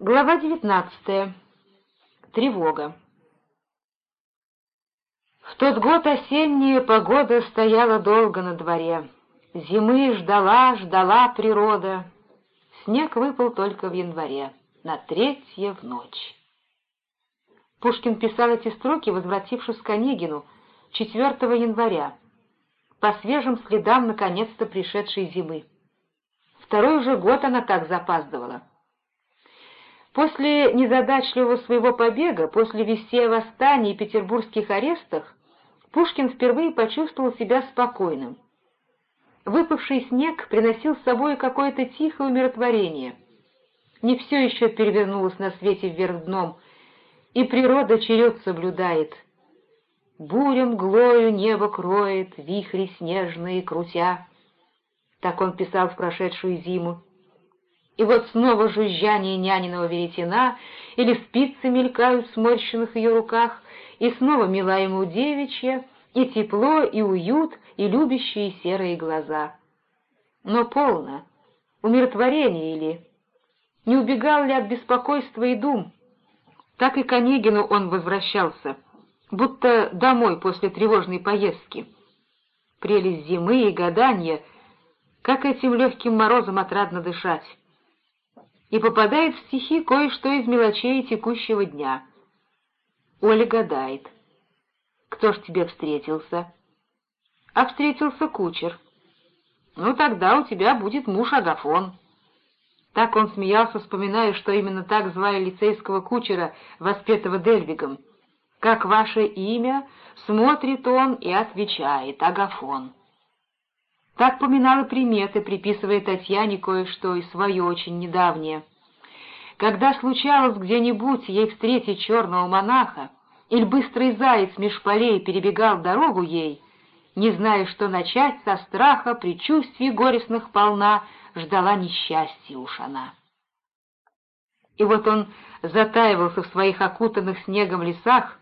Глава девятнадцатая. Тревога. В тот год осенняя погода стояла долго на дворе. Зимы ждала, ждала природа. Снег выпал только в январе, на третье в ночь. Пушкин писал эти строки, возвратившись к Онегину, 4 января, по свежим следам наконец-то пришедшей зимы. Второй уже год она так запаздывала. После незадачливого своего побега, после вестей о восстании и петербургских арестах, Пушкин впервые почувствовал себя спокойным. Выпавший снег приносил с собой какое-то тихое умиротворение. Не все еще перевернулось на свете вверх дном, и природа черед соблюдает. Бурем глою небо кроет, вихри снежные крутя. Так он писал в прошедшую зиму. И вот снова жужжание няниного веретена или спицы мелькают в сморщенных ее руках, и снова мила ему девичья, и тепло, и уют, и любящие серые глаза. Но полно, умиротворение или... Не убегал ли от беспокойства и дум? Так и к Онегину он возвращался, будто домой после тревожной поездки. Прелесть зимы и гадания, как этим легким морозом отрадно дышать и попадает в стихи кое-что из мелочей текущего дня. Оля гадает. «Кто ж тебе встретился?» «А встретился кучер». «Ну, тогда у тебя будет муж Агафон». Так он смеялся, вспоминая, что именно так звали лицейского кучера, воспетого Дельвигом. «Как ваше имя?» — смотрит он и отвечает «Агафон». Так поминала приметы, приписывая Татьяне кое-что и свое очень недавнее. Когда случалось где-нибудь ей встретить черного монаха, или быстрый заяц меж полей перебегал дорогу ей, не зная, что начать, со страха, предчувствий горестных полна, ждала несчастья уж она. И вот он затаивался в своих окутанных снегом лесах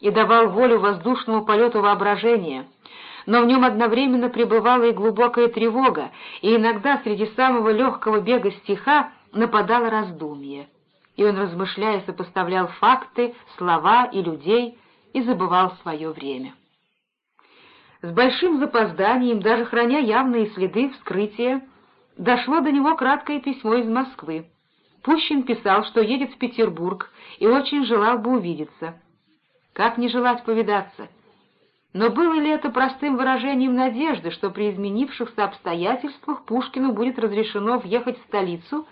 и давал волю воздушному полету воображения — но в нем одновременно пребывала и глубокая тревога, и иногда среди самого легкого бега стиха нападало раздумье. И он, размышляя, сопоставлял факты, слова и людей и забывал свое время. С большим запозданием, даже храня явные следы вскрытия, дошло до него краткое письмо из Москвы. Пущин писал, что едет в Петербург и очень желал бы увидеться. Как не желать повидаться — но было ли это простым выражением надежды, что при изменившихся обстоятельствах Пушкину будет разрешено въехать в столицу,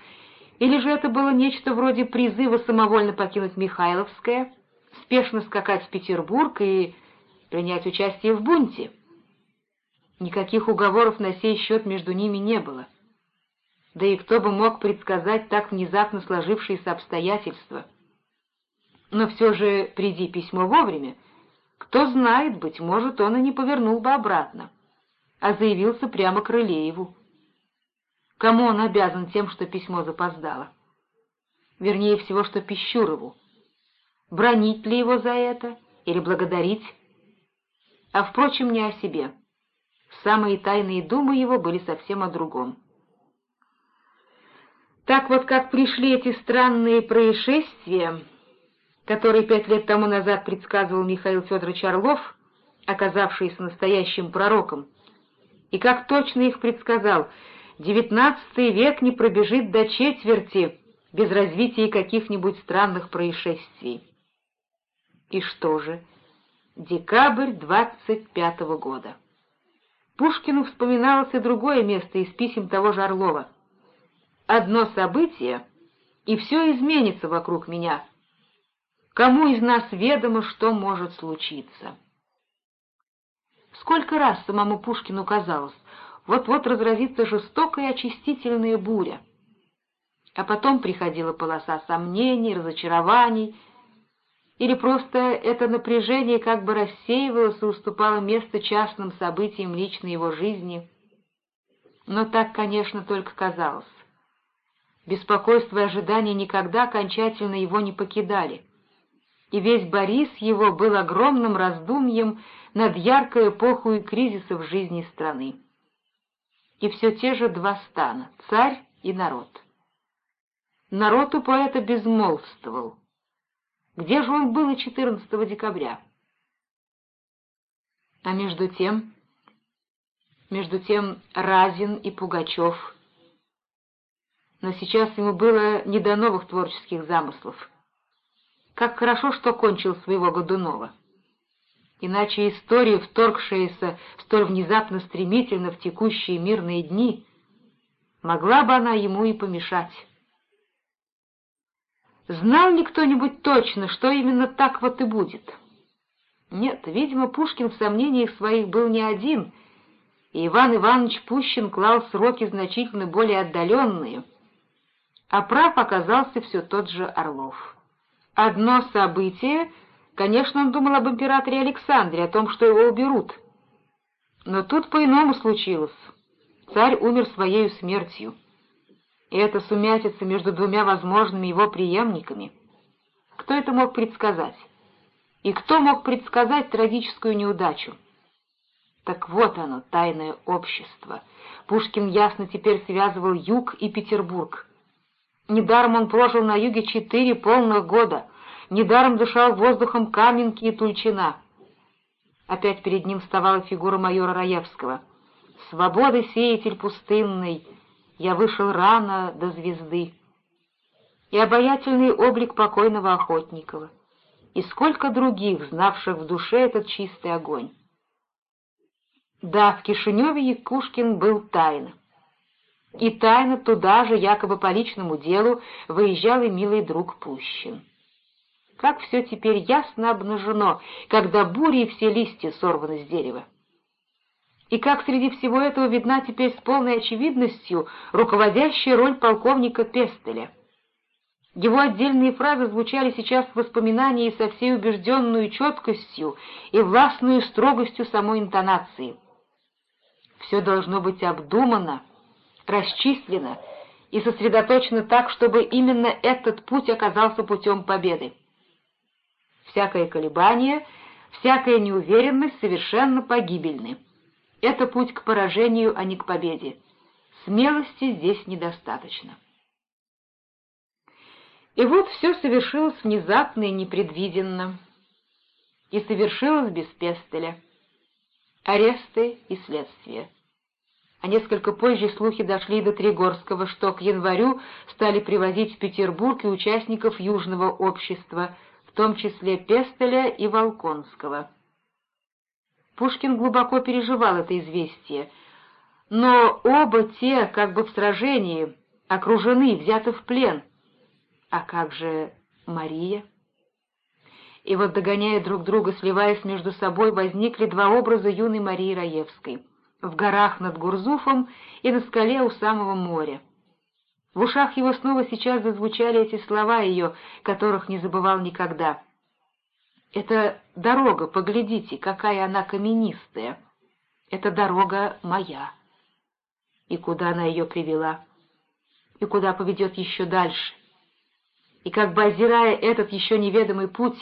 или же это было нечто вроде призыва самовольно покинуть Михайловское, спешно скакать в Петербург и принять участие в бунте? Никаких уговоров на сей счет между ними не было. Да и кто бы мог предсказать так внезапно сложившиеся обстоятельства? Но все же, приди письмо вовремя, кто знает, быть может, он и не повернул бы обратно, а заявился прямо к Рылееву. Кому он обязан тем, что письмо запоздало? Вернее всего, что Пищурову. Бронить ли его за это или благодарить? А, впрочем, не о себе. Самые тайные думы его были совсем о другом. Так вот, как пришли эти странные происшествия, который пять лет тому назад предсказывал Михаил Федорович Орлов, оказавшийся настоящим пророком, и как точно их предсказал, девятнадцатый век не пробежит до четверти без развития каких-нибудь странных происшествий. И что же? Декабрь двадцать пятого года. Пушкину вспоминалось и другое место из писем того же Орлова. «Одно событие, и все изменится вокруг меня», Кому из нас ведомо, что может случиться? Сколько раз самому Пушкину казалось, вот-вот разразится жестокая очистительная буря. А потом приходила полоса сомнений, разочарований, или просто это напряжение как бы рассеивалось и уступало место частным событиям личной его жизни. Но так, конечно, только казалось. Беспокойство и ожидания никогда окончательно его не покидали и весь Борис его был огромным раздумьем над яркой эпохой кризиса в жизни страны. И все те же два стана — царь и народ. народ у поэта безмолвствовал. Где же он был и 14 декабря? А между тем, между тем Разин и Пугачев. Но сейчас ему было не до новых творческих замыслов. Как хорошо, что кончил своего Годунова. Иначе история, вторгшаяся столь внезапно стремительно в текущие мирные дни, могла бы она ему и помешать. Знал ли кто-нибудь точно, что именно так вот и будет? Нет, видимо, Пушкин в сомнениях своих был не один, и Иван Иванович Пущин клал сроки значительно более отдаленные, а прав оказался все тот же Орлов. Одно событие, конечно, он думал об императоре Александре, о том, что его уберут. Но тут по-иному случилось. Царь умер своей смертью. И это сумятица между двумя возможными его преемниками. Кто это мог предсказать? И кто мог предсказать трагическую неудачу? Так вот оно, тайное общество. Пушкин ясно теперь связывал Юг и Петербург. Недаром он прожил на юге четыре полных года, недаром дышал воздухом Каменки и Тульчина. Опять перед ним вставала фигура майора Раевского. «Свободы сеятель пустынный, я вышел рано до звезды». И обаятельный облик покойного Охотникова, и сколько других, знавших в душе этот чистый огонь. Да, в Кишиневе Якушкин был тайно. И тайно туда же, якобы по личному делу, выезжал и милый друг Пущин. Как все теперь ясно обнажено, когда бури и все листья сорваны с дерева. И как среди всего этого видна теперь с полной очевидностью руководящая роль полковника Пестеля. Его отдельные фразы звучали сейчас в воспоминании со всей убежденной четкостью и властной строгостью самой интонации. Все должно быть обдумано, расчислено и сосредоточено так, чтобы именно этот путь оказался путем победы. Всякое колебание, всякая неуверенность совершенно погибельны. Это путь к поражению, а не к победе. Смелости здесь недостаточно. И вот все совершилось внезапно и непредвиденно. И совершилось без Пестеля. Аресты и следствие а несколько позже слухи дошли до Тригорского, что к январю стали привозить в Петербург и участников Южного общества, в том числе Пестеля и Волконского. Пушкин глубоко переживал это известие, но оба те, как бы в сражении, окружены, взяты в плен. А как же Мария? И вот, догоняя друг друга, сливаясь между собой, возникли два образа юной Марии Раевской — в горах над Гурзуфом и на скале у самого моря. В ушах его снова сейчас зазвучали эти слова ее, которых не забывал никогда. «Это дорога, поглядите, какая она каменистая. Это дорога моя». И куда она ее привела? И куда поведет еще дальше? И как бы озирая этот еще неведомый путь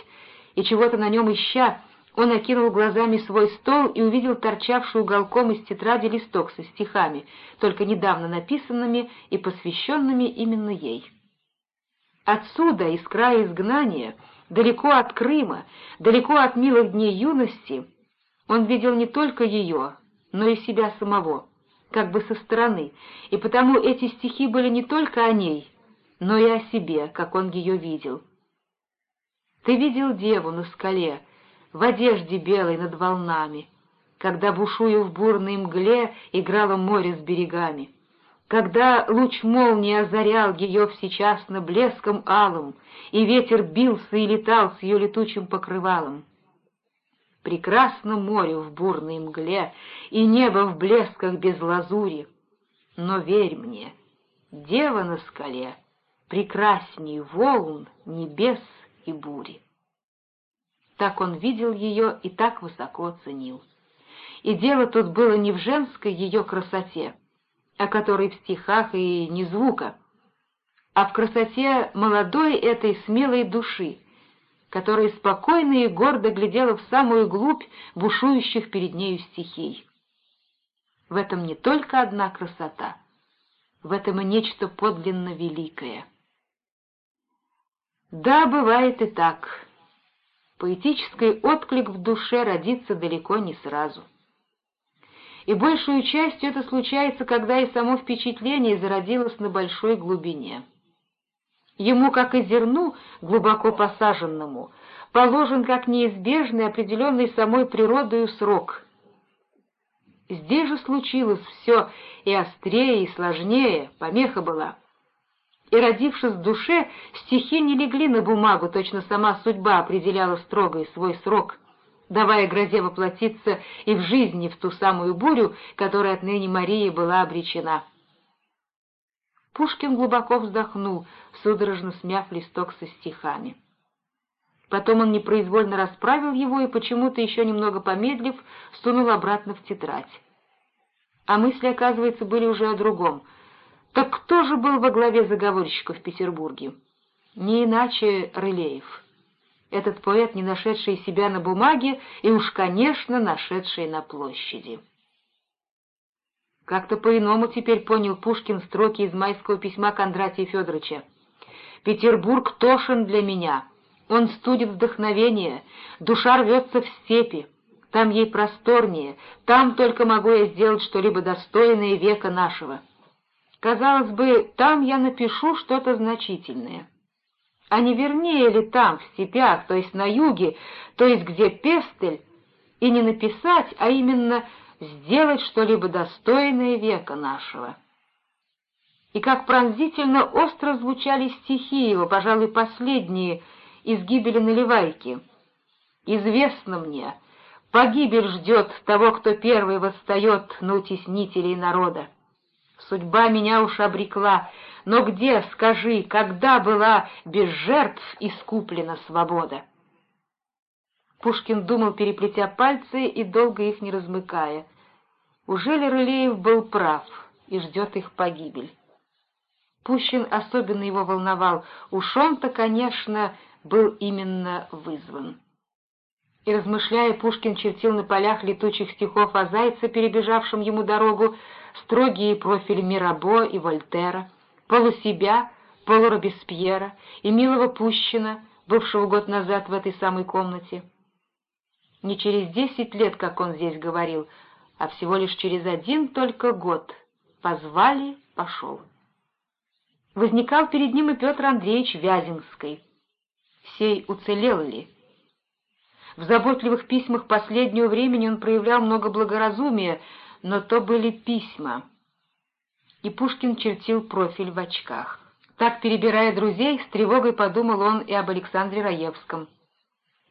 и чего-то на нем ища, он окинул глазами свой стол и увидел торчавший уголком из тетради листок со стихами, только недавно написанными и посвященными именно ей. Отсюда, из края изгнания, далеко от Крыма, далеко от милых дней юности, он видел не только ее, но и себя самого, как бы со стороны, и потому эти стихи были не только о ней, но и о себе, как он ее видел. «Ты видел деву на скале», в одежде белой над волнами, когда, бушуя в бурной мгле, играло море с берегами, когда луч молнии озарял ее всечасно блеском алым, и ветер бился и летал с ее летучим покрывалом. Прекрасно море в бурной мгле, и небо в блесках без лазури, но верь мне, дева на скале прекрасней волн, небес и бури. Так он видел ее и так высоко ценил. И дело тут было не в женской ее красоте, о которой в стихах и не звука, а в красоте молодой этой смелой души, которая спокойно и гордо глядела в самую глубь бушующих перед нею стихий. В этом не только одна красота, в этом и нечто подлинно великое — Да, бывает и так. Поэтический отклик в душе родится далеко не сразу. И большую частью это случается, когда и само впечатление зародилось на большой глубине. Ему, как и зерну, глубоко посаженному, положен как неизбежный определенный самой природою срок. Здесь же случилось все и острее, и сложнее, помеха была. И, родившись в душе, стихи не легли на бумагу, точно сама судьба определяла строго свой срок, давая грозе воплотиться и в жизни в ту самую бурю, которой отныне Мария была обречена. Пушкин глубоко вздохнул, судорожно смяв листок со стихами. Потом он непроизвольно расправил его и, почему-то еще немного помедлив, сунул обратно в тетрадь. А мысли, оказывается, были уже о другом. Так кто же был во главе заговорщиков в Петербурге? Не иначе Рылеев. Этот поэт, не нашедший себя на бумаге и уж, конечно, нашедший на площади. Как-то по-иному теперь понял Пушкин строки из майского письма Кондратия Федоровича. «Петербург тошен для меня». Он студит вдохновение, душа рвется в степи. Там ей просторнее, там только могу я сделать что-либо достойное века нашего. Казалось бы, там я напишу что-то значительное. А не вернее ли там, в степях, то есть на юге, то есть где пестель, и не написать, а именно сделать что-либо достойное века нашего? И как пронзительно остро звучали стихи его, пожалуй, последние — из гибели Наливайки. Известно мне, погибель ждет того, кто первый восстает на утеснителей народа. Судьба меня уж обрекла, но где, скажи, когда была без жертв искуплена свобода? Пушкин думал, переплетя пальцы и долго их не размыкая. Ужели Рылеев был прав и ждет их погибель? Пущин особенно его волновал. Уж он-то, конечно, был именно вызван. И, размышляя, Пушкин чертил на полях летучих стихов о зайце, перебежавшем ему дорогу, строгие профили Мирабо и Вольтера, полусебя, полуробеспьера и милого Пущина, бывшего год назад в этой самой комнате. Не через десять лет, как он здесь говорил, а всего лишь через один только год. Позвали — пошел. Возникал перед ним и Петр Андреевич Вяземский, сей уцелел ли. В заботливых письмах последнего времени он проявлял много благоразумия, но то были письма. И Пушкин чертил профиль в очках. Так, перебирая друзей, с тревогой подумал он и об Александре Раевском.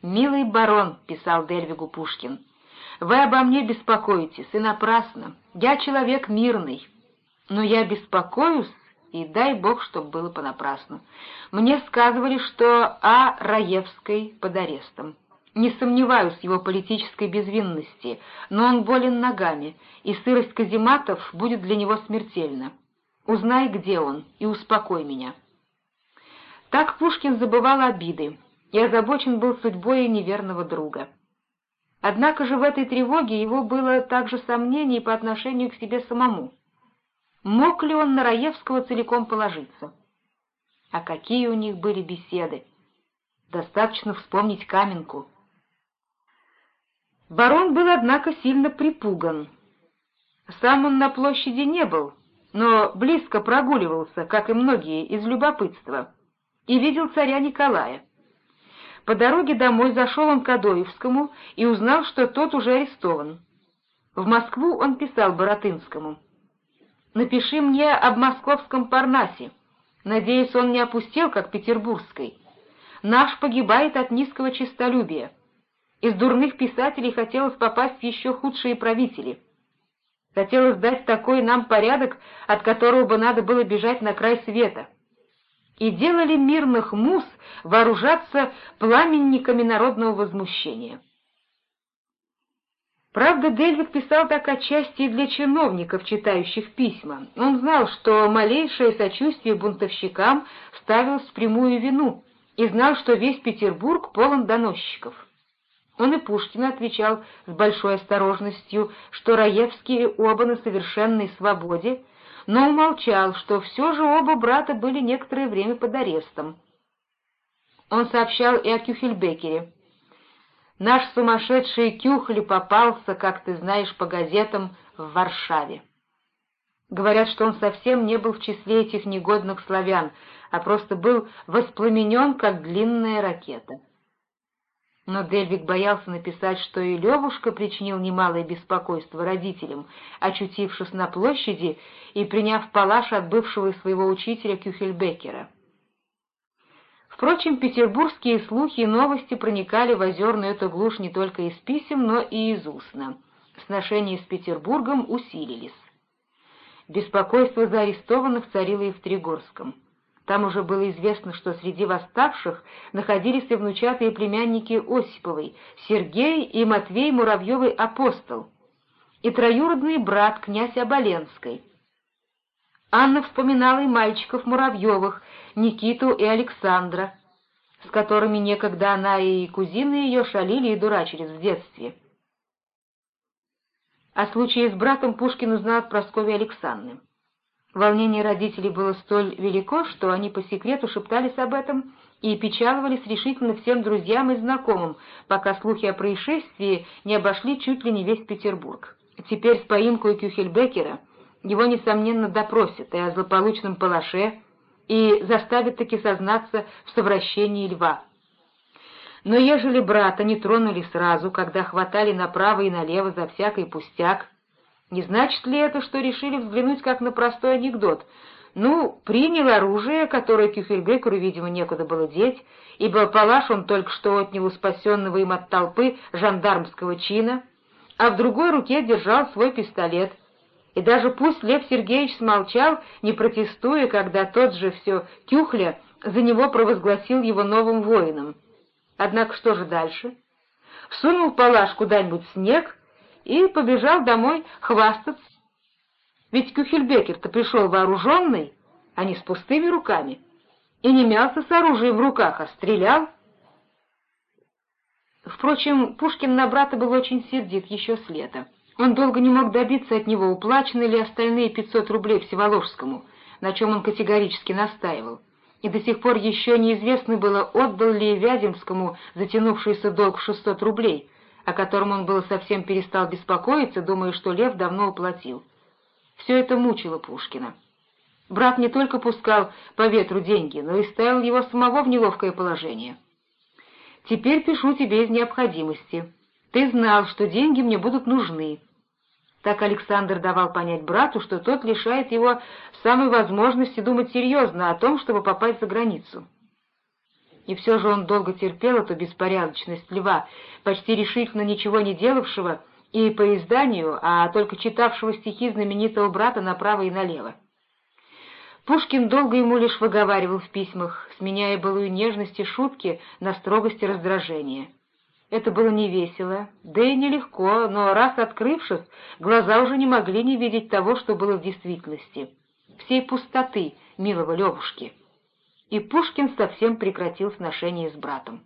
«Милый барон», — писал Дельвигу Пушкин, — «вы обо мне беспокоитесь, и напрасно. Я человек мирный, но я беспокоюсь и дай бог, чтоб было понапрасну. Мне сказывали, что А. Раевской под арестом. Не сомневаюсь в его политической безвинности, но он болен ногами, и сырость казематов будет для него смертельна. Узнай, где он, и успокой меня». Так Пушкин забывал обиды и озабочен был судьбой неверного друга. Однако же в этой тревоге его было также сомнение по отношению к себе самому. Мог ли он на Раевского целиком положиться? А какие у них были беседы! Достаточно вспомнить Каменку. Барон был, однако, сильно припуган. Сам он на площади не был, но близко прогуливался, как и многие, из любопытства, и видел царя Николая. По дороге домой зашел он к Адоевскому и узнал, что тот уже арестован. В Москву он писал Боротынскому — Напиши мне об московском Парнасе. Надеюсь, он не опустел, как петербургской. Наш погибает от низкого честолюбия. Из дурных писателей хотелось попасть в еще худшие правители. Хотелось дать такой нам порядок, от которого бы надо было бежать на край света. И делали мирных мус вооружаться пламенниками народного возмущения. Правда, Дельвик писал так отчасти и для чиновников, читающих письма. Он знал, что малейшее сочувствие бунтовщикам ставилось в прямую вину, и знал, что весь Петербург полон доносчиков. Он и Пушкин отвечал с большой осторожностью, что Раевские оба на совершенной свободе, но умолчал, что все же оба брата были некоторое время под арестом. Он сообщал и о Кюхельбекере. «Наш сумасшедший Кюхли попался, как ты знаешь по газетам, в Варшаве». Говорят, что он совсем не был в числе этих негодных славян, а просто был воспламенен, как длинная ракета. Но Дельвик боялся написать, что и Левушка причинил немалое беспокойство родителям, очутившись на площади и приняв палаш от бывшего своего учителя Кюхельбекера. Впрочем, петербургские слухи и новости проникали в озерную эту глушь не только из писем, но и из устно. Сношения с Петербургом усилились. Беспокойство за арестованных царило и в Тригорском. Там уже было известно, что среди восставших находились и внучатые племянники Осиповой, Сергей и Матвей Муравьевый апостол, и троюродный брат князь Оболенской. Анна вспоминала и мальчиков Муравьевых, Никиту и Александра, с которыми некогда она и кузины ее шалили и дурачились в детстве. О случае с братом Пушкин узнал от Прасковьи Александры. Волнение родителей было столь велико, что они по секрету шептались об этом и печаловались решительно всем друзьям и знакомым, пока слухи о происшествии не обошли чуть ли не весь Петербург. Теперь с поимкой Кюхельбекера его, несомненно, допросят и о злополучном палаше, и заставят таки сознаться в совращении льва. Но ежели брата не тронули сразу, когда хватали направо и налево за всякий пустяк, не значит ли это, что решили взглянуть как на простой анекдот? Ну, принял оружие, которое Кюхельбекеру, видимо, некуда было деть, ибо палаш он только что отнял у спасенного им от толпы жандармского чина, а в другой руке держал свой пистолет. И даже пусть Лев Сергеевич смолчал, не протестуя, когда тот же все Кюхля за него провозгласил его новым воином. Однако что же дальше? Всунул палаш куда-нибудь в снег и побежал домой хвастаться. Ведь Кюхельбекер-то пришел вооруженный, а не с пустыми руками, и не мялся с оружием в руках, а стрелял. Впрочем, Пушкин на брата был очень сердит еще с лета. Он долго не мог добиться от него, уплачены ли остальные 500 рублей Всеволожскому, на чем он категорически настаивал. И до сих пор еще неизвестно было, отдал ли Вяземскому затянувшийся долг в 600 рублей, о котором он было совсем перестал беспокоиться, думая, что Лев давно уплатил. Все это мучило Пушкина. Брат не только пускал по ветру деньги, но и ставил его самого в неловкое положение. «Теперь пишу тебе из необходимости. Ты знал, что деньги мне будут нужны». Так Александр давал понять брату, что тот лишает его самой возможности думать серьезно о том, чтобы попасть за границу. И все же он долго терпел эту беспорядочность льва, почти решительно ничего не делавшего и по изданию, а только читавшего стихи знаменитого брата направо и налево. Пушкин долго ему лишь выговаривал в письмах, сменяя былую нежность и шутки на строгость и раздражение. Это было не весело, да и нелегко, но раз открывшись, глаза уже не могли не видеть того, что было в действительности, всей пустоты милого Левушки и Пушкин совсем прекратил сношение с братом.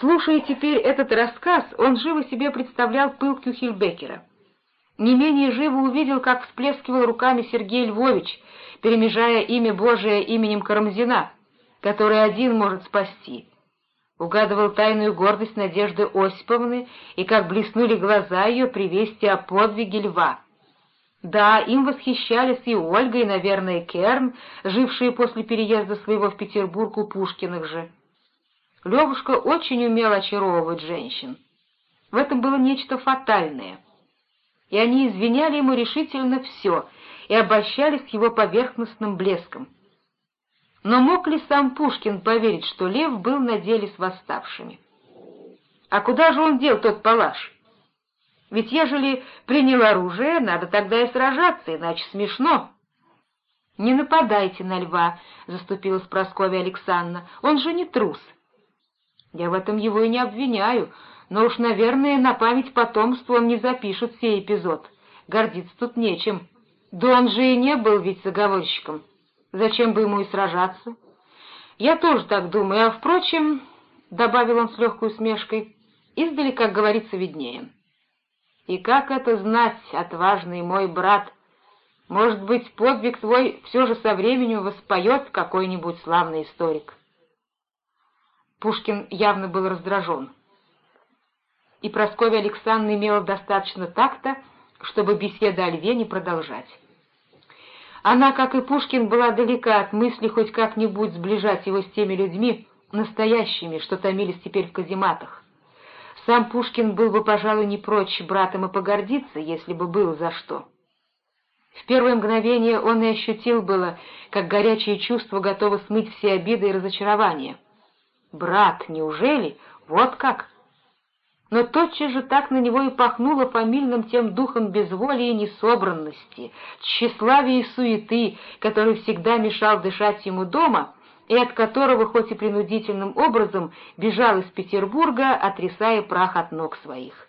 Слушая теперь этот рассказ, он живо себе представлял пыл Кюхельбекера. Не менее живо увидел, как всплескивал руками Сергей Львович, перемежая имя Божие именем Карамзина, который один может спасти. Угадывал тайную гордость Надежды Осиповны и как блеснули глаза ее при вести о подвиге льва. Да, им восхищались и Ольга, и, наверное, Керн, жившие после переезда своего в Петербург у Пушкиных же. Левушка очень умел очаровывать женщин. В этом было нечто фатальное. И они извиняли ему решительно все и обольщались его поверхностным блеском. Но мог ли сам Пушкин поверить, что Лев был на деле с восставшими? А куда же он дел тот палаш? Ведь ежели принял оружие, надо тогда и сражаться, иначе смешно. — Не нападайте на льва, — заступилась Прасковья Александровна, — он же не трус. Я в этом его и не обвиняю, но уж, наверное, на память потомству он не запишет сей эпизод. Гордиться тут нечем. Да он же и не был ведь заговорщиком. Зачем бы ему и сражаться? Я тоже так думаю, а, впрочем, — добавил он с легкой усмешкой, — издали, как говорится, виднее. И как это знать, отважный мой брат? Может быть, подвиг твой все же со временем воспоет какой-нибудь славный историк». Пушкин явно был раздражен. И Прасковья Александровна имела достаточно такта, чтобы беседу о льве не продолжать. Она, как и Пушкин, была далека от мысли хоть как-нибудь сближать его с теми людьми, настоящими, что томились теперь в казематах. Сам Пушкин был бы, пожалуй, не прочь братом и погордиться, если бы было за что. В первое мгновение он и ощутил было, как горячее чувство готово смыть все обиды и разочарования. «Брат, неужели? Вот как?» Но тотчас же так на него и пахнуло фамильным тем духом безволия и несобранности, тщеславия и суеты, который всегда мешал дышать ему дома, и от которого, хоть и принудительным образом, бежал из Петербурга, отрисая прах от ног своих.